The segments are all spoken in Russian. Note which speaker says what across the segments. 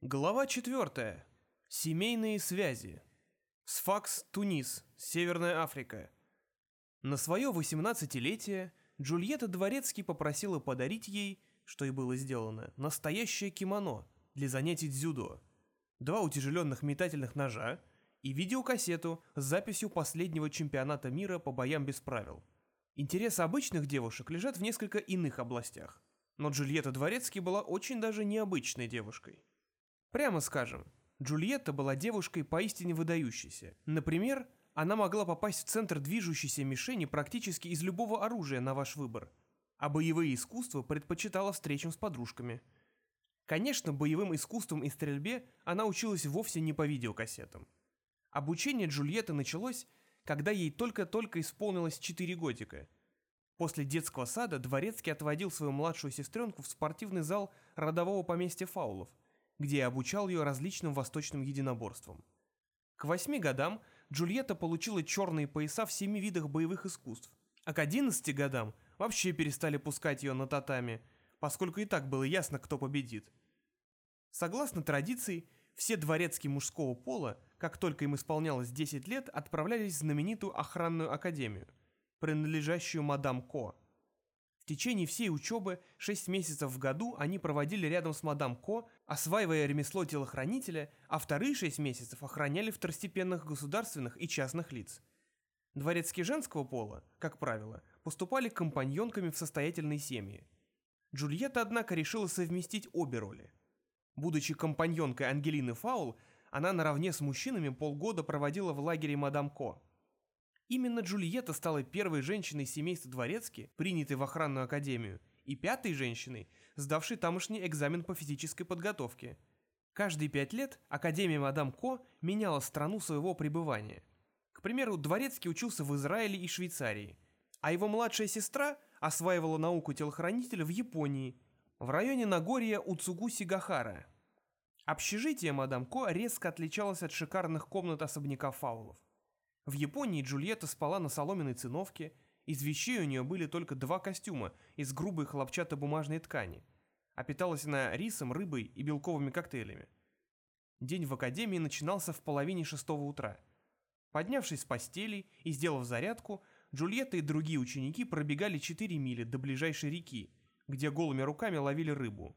Speaker 1: Глава 4. Семейные связи. Сфакс, Тунис, Северная Африка. На свое 18-летие Джульетта Дворецкий попросила подарить ей, что и было сделано, настоящее кимоно для занятий дзюдо, два утяжеленных метательных ножа и видеокассету с записью последнего чемпионата мира по боям без правил. Интересы обычных девушек лежат в несколько иных областях, но Джульетта Дворецкий была очень даже необычной девушкой. Прямо скажем, Джульетта была девушкой поистине выдающейся. Например, она могла попасть в центр движущейся мишени практически из любого оружия на ваш выбор, а боевые искусства предпочитала встречам с подружками. Конечно, боевым искусством и стрельбе она училась вовсе не по видеокассетам. Обучение Джульетты началось, когда ей только-только исполнилось 4 годика. После детского сада Дворецкий отводил свою младшую сестренку в спортивный зал родового поместья Фаулов – где я обучал ее различным восточным единоборствам. К восьми годам Джульетта получила черные пояса в семи видах боевых искусств, а к одиннадцати годам вообще перестали пускать ее на татами, поскольку и так было ясно, кто победит. Согласно традиции, все дворецкие мужского пола, как только им исполнялось 10 лет, отправлялись в знаменитую охранную академию, принадлежащую мадам Ко – течение всей учебы, 6 месяцев в году, они проводили рядом с мадам Ко, осваивая ремесло телохранителя, а вторые 6 месяцев охраняли второстепенных государственных и частных лиц. Дворецкие женского пола, как правило, поступали компаньонками в состоятельные семьи. Джульетта, однако, решила совместить обе роли. Будучи компаньонкой Ангелины Фаул, она наравне с мужчинами полгода проводила в лагере мадам Ко – Именно Джульетта стала первой женщиной семейства Дворецки, принятой в охранную академию, и пятой женщиной, сдавшей тамошний экзамен по физической подготовке. Каждые пять лет Академия Мадам Ко меняла страну своего пребывания. К примеру, Дворецкий учился в Израиле и Швейцарии, а его младшая сестра осваивала науку телохранителя в Японии, в районе Нагорья Уцугу-Сигахара. Общежитие Мадам Ко резко отличалось от шикарных комнат особняка Фаулов. В Японии Джульетта спала на соломенной циновке, из вещей у нее были только два костюма из грубой хлопчатобумажной ткани, а питалась она рисом, рыбой и белковыми коктейлями. День в академии начинался в половине шестого утра. Поднявшись с постели и сделав зарядку, Джульетта и другие ученики пробегали 4 мили до ближайшей реки, где голыми руками ловили рыбу.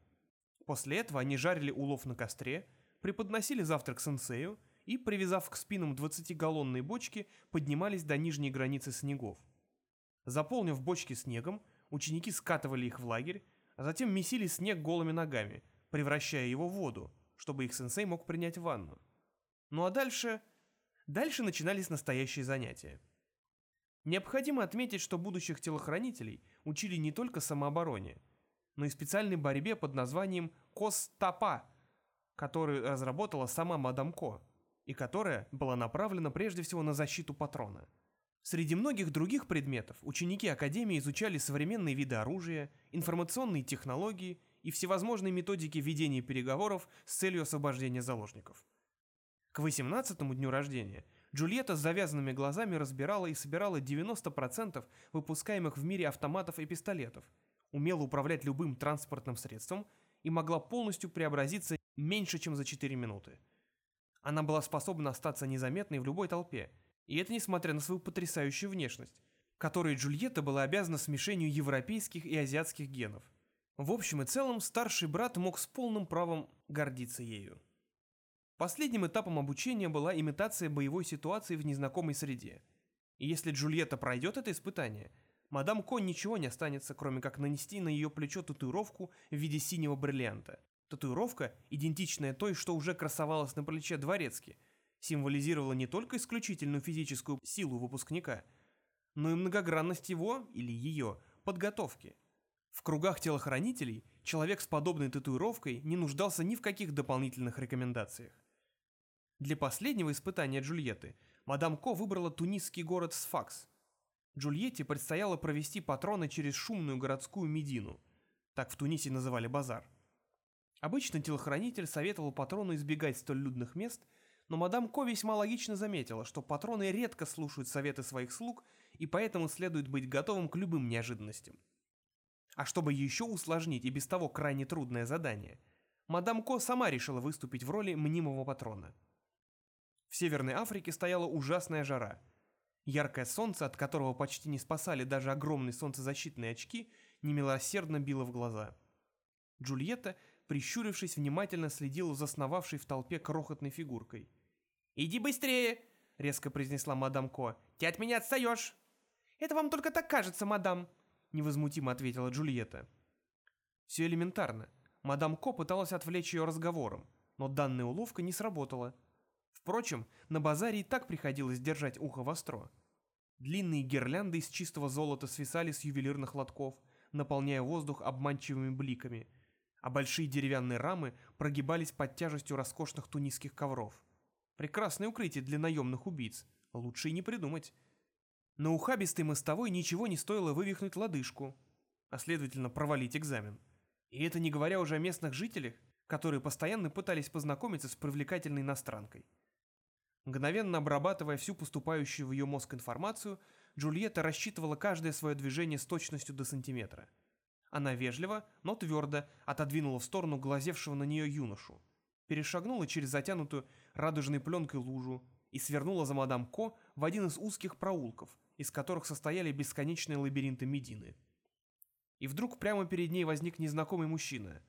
Speaker 1: После этого они жарили улов на костре, преподносили завтрак сенсею и, привязав к спинам 20-галлонные бочки, поднимались до нижней границы снегов. Заполнив бочки снегом, ученики скатывали их в лагерь, а затем месили снег голыми ногами, превращая его в воду, чтобы их сенсей мог принять ванну. Ну а дальше... Дальше начинались настоящие занятия. Необходимо отметить, что будущих телохранителей учили не только самообороне, но и специальной борьбе под названием «Кос-Тапа», которую разработала сама Мадам Ко и которая была направлена прежде всего на защиту патрона. Среди многих других предметов ученики Академии изучали современные виды оружия, информационные технологии и всевозможные методики ведения переговоров с целью освобождения заложников. К 18-му дню рождения Джульетта с завязанными глазами разбирала и собирала 90% выпускаемых в мире автоматов и пистолетов, умела управлять любым транспортным средством и могла полностью преобразиться меньше, чем за 4 минуты. Она была способна остаться незаметной в любой толпе, и это несмотря на свою потрясающую внешность, которой Джульетта была обязана смешению европейских и азиатских генов. В общем и целом, старший брат мог с полным правом гордиться ею. Последним этапом обучения была имитация боевой ситуации в незнакомой среде. И если Джульетта пройдет это испытание, мадам Ко ничего не останется, кроме как нанести на ее плечо татуировку в виде синего бриллианта – Татуировка, идентичная той, что уже красовалась на плече дворецки, символизировала не только исключительную физическую силу выпускника, но и многогранность его или ее подготовки. В кругах телохранителей человек с подобной татуировкой не нуждался ни в каких дополнительных рекомендациях. Для последнего испытания Джульетты мадам Ко выбрала тунисский город Сфакс. Джульетте предстояло провести патроны через шумную городскую Медину, так в Тунисе называли базар. Обычно телохранитель советовал патрону избегать столь людных мест, но мадам Ко весьма логично заметила, что патроны редко слушают советы своих слуг, и поэтому следует быть готовым к любым неожиданностям. А чтобы еще усложнить и без того крайне трудное задание, Мадам Ко сама решила выступить в роли мнимого патрона. В Северной Африке стояла ужасная жара. Яркое солнце, от которого почти не спасали даже огромные солнцезащитные очки, немилосердно било в глаза. Джульетта, прищурившись, внимательно следила за сновавшей в толпе крохотной фигуркой. «Иди быстрее!» — резко произнесла мадам Ко. «Ты от меня отстаешь!» «Это вам только так кажется, мадам!» — невозмутимо ответила Джульетта. Все элементарно. Мадам Ко пыталась отвлечь ее разговором, но данная уловка не сработала. Впрочем, на базаре и так приходилось держать ухо востро. Длинные гирлянды из чистого золота свисали с ювелирных лотков, наполняя воздух обманчивыми бликами, а большие деревянные рамы прогибались под тяжестью роскошных тунисских ковров. Прекрасное укрытие для наемных убийц, лучше и не придумать. На ухабистой мостовой ничего не стоило вывихнуть лодыжку, а следовательно провалить экзамен. И это не говоря уже о местных жителях, которые постоянно пытались познакомиться с привлекательной иностранкой. Мгновенно обрабатывая всю поступающую в ее мозг информацию, Джульетта рассчитывала каждое свое движение с точностью до сантиметра. Она вежливо, но твердо отодвинула в сторону глазевшего на нее юношу, перешагнула через затянутую радужной пленкой лужу и свернула за мадам Ко в один из узких проулков, из которых состояли бесконечные лабиринты Медины и вдруг прямо перед ней возник незнакомый мужчина.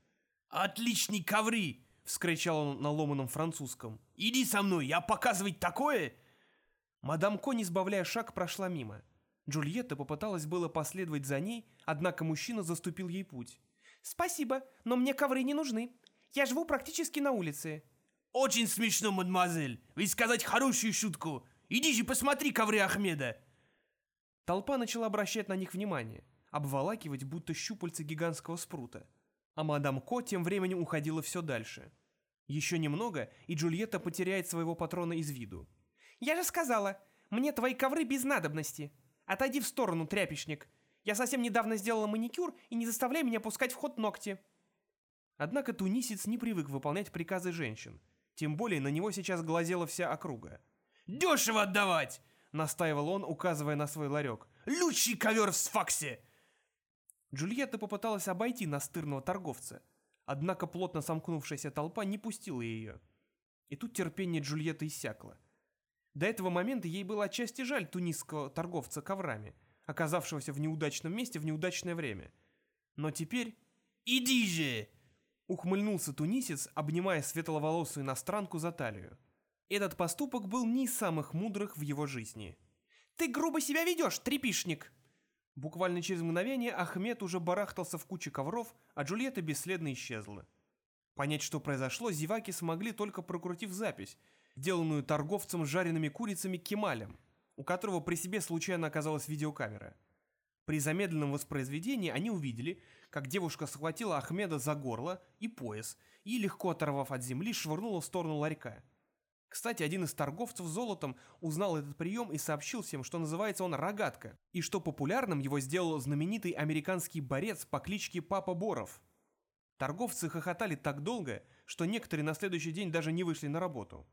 Speaker 2: «Отличный коври!» — вскричал он на ломаном французском. «Иди со мной, я показывать такое!»
Speaker 1: Мадам Ко, не сбавляя шаг, прошла мимо. Джульетта попыталась было последовать за ней, однако мужчина заступил ей путь. «Спасибо, но мне ковры не нужны. Я живу практически на улице».
Speaker 2: «Очень смешно, мадемуазель. Ведь сказать хорошую шутку. Иди же посмотри ковры Ахмеда».
Speaker 1: Толпа начала обращать на них внимание обволакивать будто щупальца гигантского спрута. А мадам Ко тем временем уходила все дальше. Еще немного, и Джульетта потеряет своего патрона из виду. «Я же сказала, мне твои ковры без надобности. Отойди в сторону, тряпичник. Я совсем недавно сделала маникюр, и не заставляй меня пускать в ход ногти». Однако тунисец не привык выполнять приказы женщин. Тем более на него сейчас глазела вся округа.
Speaker 2: «Дешево отдавать!»
Speaker 1: — настаивал он, указывая на свой ларек.
Speaker 2: «Лучший ковер в сфаксе!
Speaker 1: Джульетта попыталась обойти настырного торговца, однако плотно сомкнувшаяся толпа не пустила ее. И тут терпение Джульетты иссякло. До этого момента ей было отчасти жаль тунисского торговца коврами, оказавшегося в неудачном месте в неудачное время. Но теперь...
Speaker 2: «Иди же!»
Speaker 1: Ухмыльнулся тунисец, обнимая светловолосую иностранку за талию. Этот поступок был не из самых мудрых в его жизни. «Ты грубо себя ведешь, трепишник!» Буквально через мгновение Ахмед уже барахтался в куче ковров, а Джульетта бесследно исчезла. Понять, что произошло, зеваки смогли только прокрутив запись, сделанную торговцем жареными курицами Кемалем, у которого при себе случайно оказалась видеокамера. При замедленном воспроизведении они увидели, как девушка схватила Ахмеда за горло и пояс и, легко оторвав от земли, швырнула в сторону ларька. Кстати, один из торговцев золотом узнал этот прием и сообщил всем, что называется он «рогатка», и что популярным его сделал знаменитый американский борец по кличке Папа Боров. Торговцы хохотали так долго, что некоторые на следующий день даже не вышли на работу.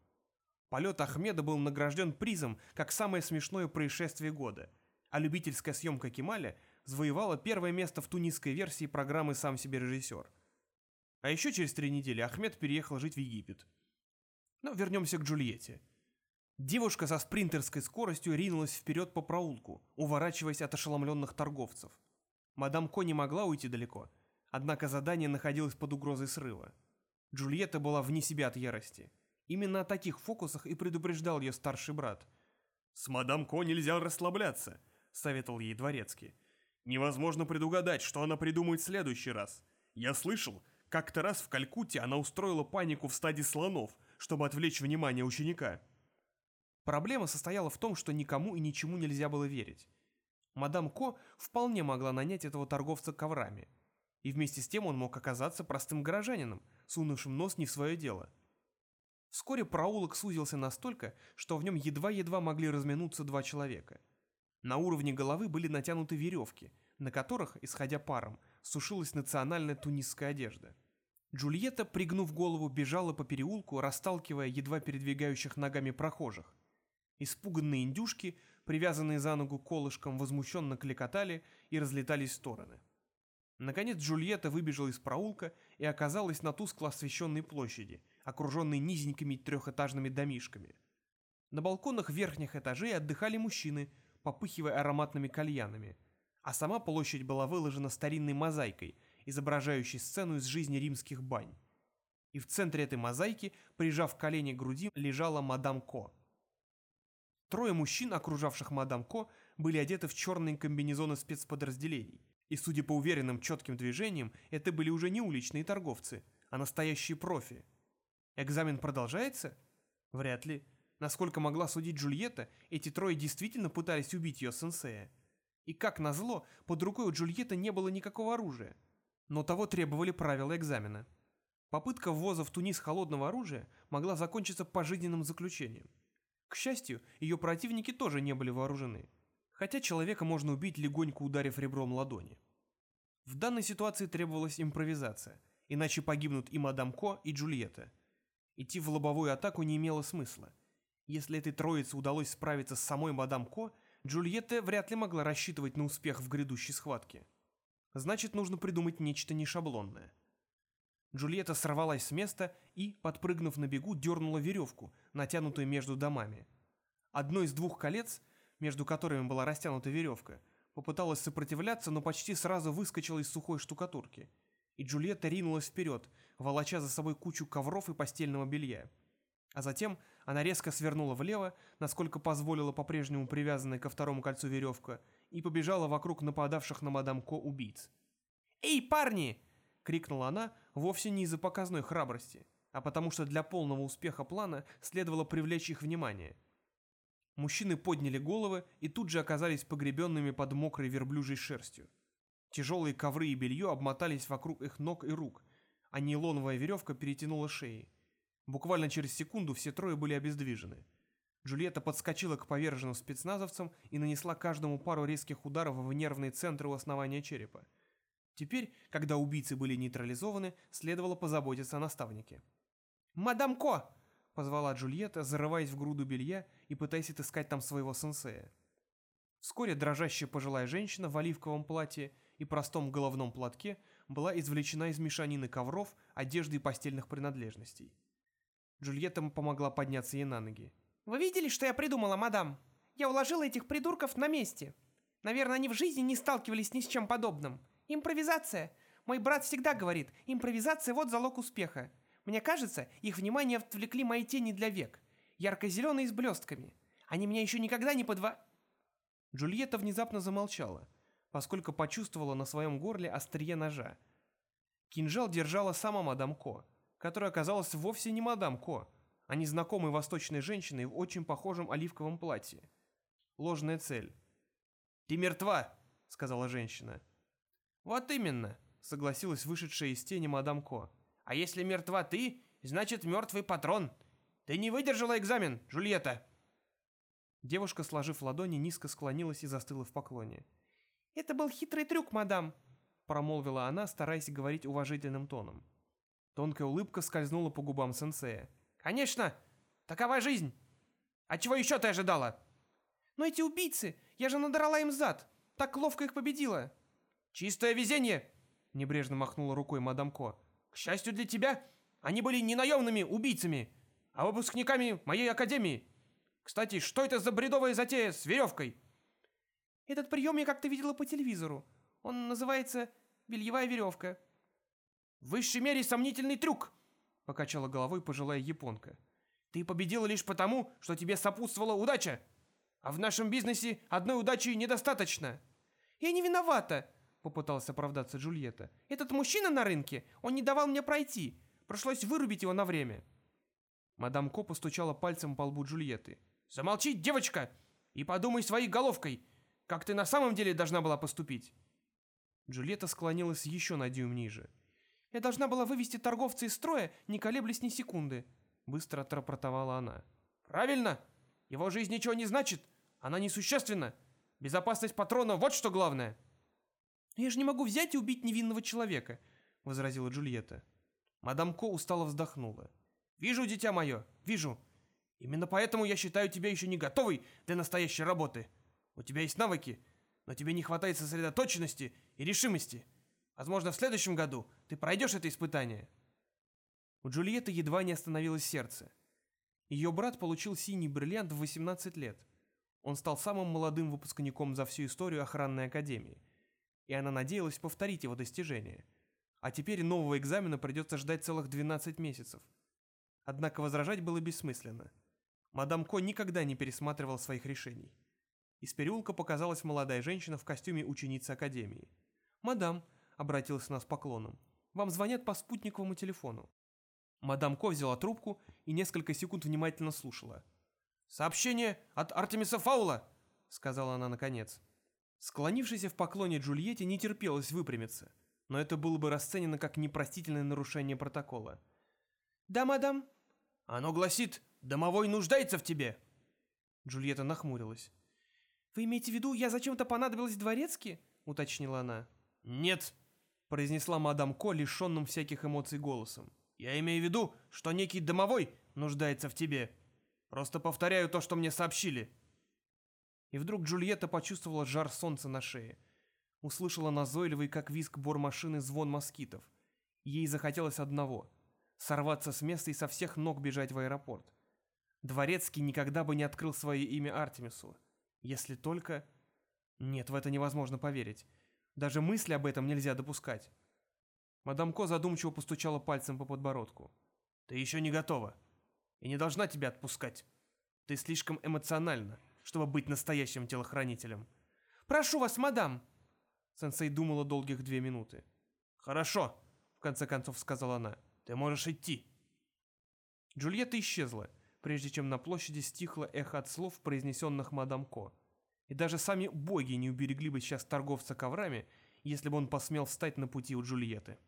Speaker 1: Полет Ахмеда был награжден призом как самое смешное происшествие года, а любительская съемка Кемаля завоевала первое место в тунисской версии программы «Сам себе режиссер». А еще через три недели Ахмед переехал жить в Египет – но вернемся к Джульетте. Девушка со спринтерской скоростью ринулась вперед по проулку, уворачиваясь от ошеломленных торговцев. Мадам Ко не могла уйти далеко, однако задание находилось под угрозой срыва. Джульетта была вне себя от ярости. Именно о таких фокусах и предупреждал ее старший брат.
Speaker 3: «С мадам Ко нельзя расслабляться», — советовал ей дворецкий. «Невозможно предугадать, что она придумает в следующий раз. Я слышал, как-то раз в Калькутте она устроила панику в стаде слонов — чтобы отвлечь внимание ученика.
Speaker 1: Проблема состояла в том, что никому и ничему нельзя было верить. Мадам Ко вполне могла нанять этого торговца коврами. И вместе с тем он мог оказаться простым горожанином, сунувшим нос не в свое дело. Вскоре проулок сузился настолько, что в нем едва-едва могли разминуться два человека. На уровне головы были натянуты веревки, на которых, исходя паром, сушилась национальная тунисская одежда. Джульетта, пригнув голову, бежала по переулку, расталкивая едва передвигающих ногами прохожих. Испуганные индюшки, привязанные за ногу колышком, возмущенно кликотали и разлетались в стороны. Наконец Джульетта выбежала из проулка и оказалась на тускло освещенной площади, окруженной низенькими трехэтажными домишками. На балконах верхних этажей отдыхали мужчины, попыхивая ароматными кальянами, а сама площадь была выложена старинной мозаикой, изображающей сцену из жизни римских бань. И в центре этой мозаики, прижав колени к груди, лежала мадам Ко. Трое мужчин, окружавших мадам Ко, были одеты в черные комбинезоны спецподразделений, и, судя по уверенным четким движениям, это были уже не уличные торговцы, а настоящие профи. Экзамен продолжается? Вряд ли. Насколько могла судить Джульетта, эти трое действительно пытались убить ее сенсея. И как назло, под рукой у Джульетты не было никакого оружия. Но того требовали правила экзамена. Попытка ввоза в Тунис холодного оружия могла закончиться пожизненным заключением. К счастью, ее противники тоже не были вооружены хотя человека можно убить, легонько ударив ребром ладони. В данной ситуации требовалась импровизация, иначе погибнут и мадам Ко, и Джульетта. Идти в лобовую атаку не имело смысла. Если этой троице удалось справиться с самой мадам Ко, Джульетта вряд ли могла рассчитывать на успех в грядущей схватке. Значит, нужно придумать нечто нешаблонное. Джульетта сорвалась с места и, подпрыгнув на бегу, дернула веревку, натянутую между домами. Одно из двух колец между которыми была растянута веревка, попыталась сопротивляться, но почти сразу выскочила из сухой штукатурки. И Джульетта ринулась вперед, волоча за собой кучу ковров и постельного белья. А затем она резко свернула влево, насколько позволила по-прежнему привязанная ко второму кольцу веревка, и побежала вокруг нападавших на мадам Ко убийц. «Эй, парни!» — крикнула она вовсе не из-за показной храбрости, а потому что для полного успеха плана следовало привлечь их внимание — Мужчины подняли головы и тут же оказались погребенными под мокрой верблюжьей шерстью. Тяжелые ковры и белье обмотались вокруг их ног и рук, а нейлоновая веревка перетянула шеи. Буквально через секунду все трое были обездвижены. Джульетта подскочила к поверженным спецназовцам и нанесла каждому пару резких ударов в нервные центры у основания черепа. Теперь, когда убийцы были нейтрализованы, следовало позаботиться о наставнике. «Мадам Ко!» — позвала Джульетта, зарываясь в груду белья и пытаясь отыскать там своего сенсея. Вскоре дрожащая пожилая женщина в оливковом платье и простом головном платке была извлечена из мешанины ковров, одежды и постельных принадлежностей. Джульетта помогла подняться ей на ноги. «Вы видели, что я придумала, мадам? Я уложила этих придурков на месте. Наверное, они в жизни не сталкивались ни с чем подобным. Импровизация. Мой брат всегда говорит, импровизация вот залог успеха. Мне кажется, их внимание отвлекли мои тени для век. Ярко-зеленые с блестками. Они меня еще никогда не подва...» Джульетта внезапно замолчала, поскольку почувствовала на своем горле острие ножа. Кинжал держала сама мадам Ко, которая оказалась вовсе не мадам Ко, а незнакомой восточной женщиной в очень похожем оливковом платье. Ложная цель. «Ты мертва!» — сказала женщина. «Вот именно!» — согласилась вышедшая из тени мадам Ко. А если мертва ты, значит мертвый патрон. Ты не выдержала экзамен, Джульетта!» Девушка, сложив ладони, низко склонилась и застыла в поклоне. «Это был хитрый трюк, мадам», — промолвила она, стараясь говорить уважительным тоном. Тонкая улыбка скользнула по губам сенсея. «Конечно! Такова жизнь! А чего еще ты ожидала?» «Но эти убийцы! Я же надрала им зад! Так ловко их победила!» «Чистое везение!» — небрежно махнула рукой мадам Ко. К счастью для тебя, они были не наемными убийцами, а выпускниками моей академии. Кстати, что это за бредовая затея с веревкой? Этот прием я как-то видела по телевизору. Он называется «бельевая веревка». В высшей мере сомнительный трюк, покачала головой пожилая японка. Ты победила лишь потому, что тебе сопутствовала удача. А в нашем бизнесе одной удачи недостаточно. Я не виновата, — попыталась оправдаться Джульетта. «Этот мужчина на рынке, он не давал мне пройти. Пришлось вырубить его на время». Мадам Ко постучала пальцем по лбу Джульетты. «Замолчи, девочка, и подумай своей головкой, как ты на самом деле должна была поступить». Джульетта склонилась еще на дюйм ниже. «Я должна была вывести торговца из строя, не колеблясь ни секунды», — быстро отрапортовала она. «Правильно! Его жизнь ничего не значит, она несущественна. Безопасность патрона — вот что главное!» «Я же не могу взять и убить невинного человека», — возразила Джульетта. Мадам Ко устало вздохнула. «Вижу, дитя мое, вижу. Именно поэтому я считаю тебя еще не готовой для настоящей работы. У тебя есть навыки, но тебе не хватает сосредоточенности и решимости. Возможно, в следующем году ты пройдешь это испытание». У Джульетты едва не остановилось сердце. Ее брат получил синий бриллиант в 18 лет. Он стал самым молодым выпускником за всю историю охранной академии. И она надеялась повторить его достижение. А теперь нового экзамена придется ждать целых 12 месяцев. Однако возражать было бессмысленно. Мадам Ко никогда не пересматривал своих решений. Из переулка показалась молодая женщина в костюме ученицы академии. «Мадам», — обратилась она с поклоном, — «вам звонят по спутниковому телефону». Мадам Ко взяла трубку и несколько секунд внимательно слушала. «Сообщение от Артемиса Фаула!» — сказала она наконец. Склонившийся в поклоне Джульетте не терпелось выпрямиться, но это было бы расценено как непростительное нарушение протокола. «Да, мадам». «Оно гласит, домовой нуждается в тебе!» Джульетта нахмурилась. «Вы имеете в виду, я зачем-то понадобилась в дворецке?» — уточнила она.
Speaker 3: «Нет», —
Speaker 1: произнесла мадам Ко лишенным всяких эмоций голосом.
Speaker 3: «Я имею в виду, что некий домовой нуждается в тебе. Просто повторяю то, что мне сообщили».
Speaker 1: И вдруг Джульетта почувствовала жар солнца на шее. Услышала назойливый, как виск бор машины, звон москитов. Ей захотелось одного — сорваться с места и со всех ног бежать в аэропорт. Дворецкий никогда бы не открыл свое имя Артемису. Если только... Нет, в это невозможно поверить. Даже мысли об этом нельзя допускать. Мадам Ко задумчиво постучала пальцем по подбородку.
Speaker 3: «Ты еще не готова. И не должна тебя отпускать. Ты слишком эмоциональна, чтобы быть настоящим телохранителем».
Speaker 1: «Прошу вас, мадам!» Сенсей думала долгих две минуты.
Speaker 3: «Хорошо», — в конце концов сказала она. «Ты можешь идти».
Speaker 1: Джульетта исчезла, прежде чем на площади стихло эхо от слов, произнесенных мадам Ко. И даже сами боги не уберегли бы сейчас торговца коврами, если бы он посмел встать на пути у Джульетты.